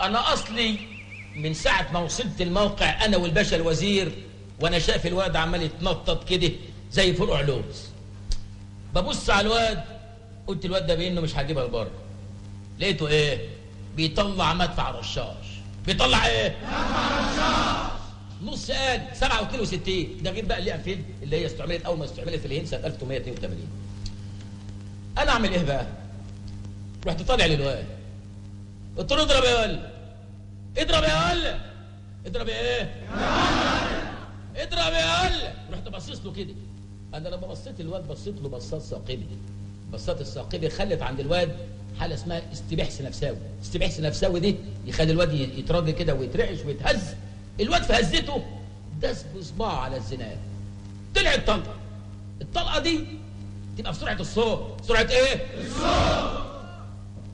أنا أصلي من ساعة ما وصلت الموقع أنا والباشا الوزير وأنا شايف الواد عمال يتنطط كده زي فرقع لوز ببص على الواد قلت الواد ده بانه مش هجيبها لبره لقيته إيه؟ بيطلع مدفع رشاش. بيطلع إيه؟ نص قال 67 ده غير بقى اللي انفيلد اللي هي استعملت أول ما استعملت في الهند سنه 1882 أنا أعمل إيه بقى؟ رحت طالع للواد. قلت له اضرب يا ولد. اضرب يا ولد. اضرب إيه؟ اضرب يا ولد. رحت باصص له كده. أنا لما بصيت الواد بصيت له بصات ثاقبه بصات الثاقبه خلت عند الواد حالة اسمها استباحس نفساوي. استباحس نفساوي دي يخلي الواد يترد كده ويترعش ويتهز. الواد في هزته داس بصباعه على الزناد طلعت طلقة. الطلقة دي تبقى بسرعة الصوت. سرعة إيه؟ الصوت.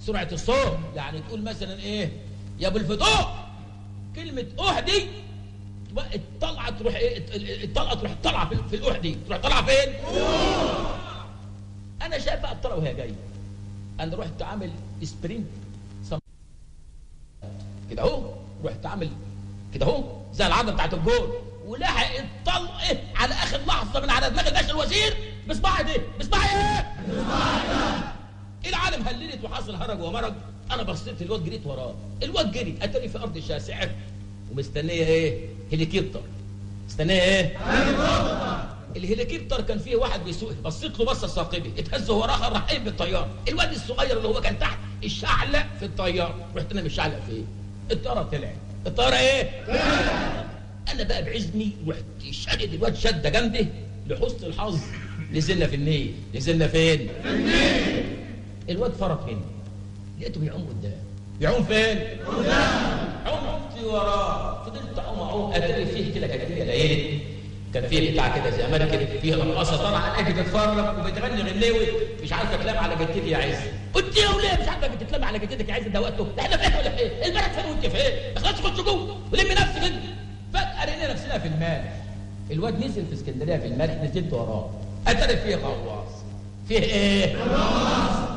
سرعة الصوت. يعني تقول مثلا إيه؟ يا أبو الفضوء كلمة اهدي الطلعه تروح إيه؟ الطلقه تروح طالعة في, الاحدي تروح طالعة فين؟ أنا شايف بقى الطلقه وهي جاية. أنا رحت عامل سبرنت كده أهو. رحت عامل كده أهو. زي العضله بتاعت الجول. ولحق الطلقه على آخر لحظة من على دماغ الباشا الوزير بصباعي ده بصباعي إيه؟ بصباعي هللت وحصل هرج ومرج. أنا بصيت الواد جريت وراه. الواد جري. اتاني في أرض شاسعه ومستنيه إيه؟ هليكوبتر. مستنيه إيه؟ الهليكوبتر كان فيه واحد بيسوق. بصيت له بصة ثاقبة. اتهز هو راح قايم بالطياره الواد الصغير اللي هو كان تحت الشعلق في الطياره رحت أنا مش شعلق فين؟ الطيارة طلعت. الطيارة إيه؟ أنا بقى بعزمي رحت شادد الواد شده جنبي. لحسن الحظ. نزلنا في النيل. نزلنا فين؟ في النيل. الواد فرط مني لقيته بيعوم قدام. بيعوم فين؟ قدام. عمت وراه. فضلت اعوم اعوم أتاري فيه كده كانت فيه ليالي كان فيه بتاع كده زي مركب فيها رقاصة طالعة. الاقي بتتفرج وبتغني غناوي مش عارفه كلام على جدتي يا عز. قلت يا وليه مش عارفه بتتلم على جدتك يا عز. ده وقته. ده إحنا فين ولا إيه؟ البلد فين وأنت فين؟ خلاص خش جوه. ولم نفسك كده فجأة لقينا نفسنا في المالح الواد نزل في اسكندرية في المالح نزلت وراه. أتاري فيه غواص. فيه إيه؟ غواص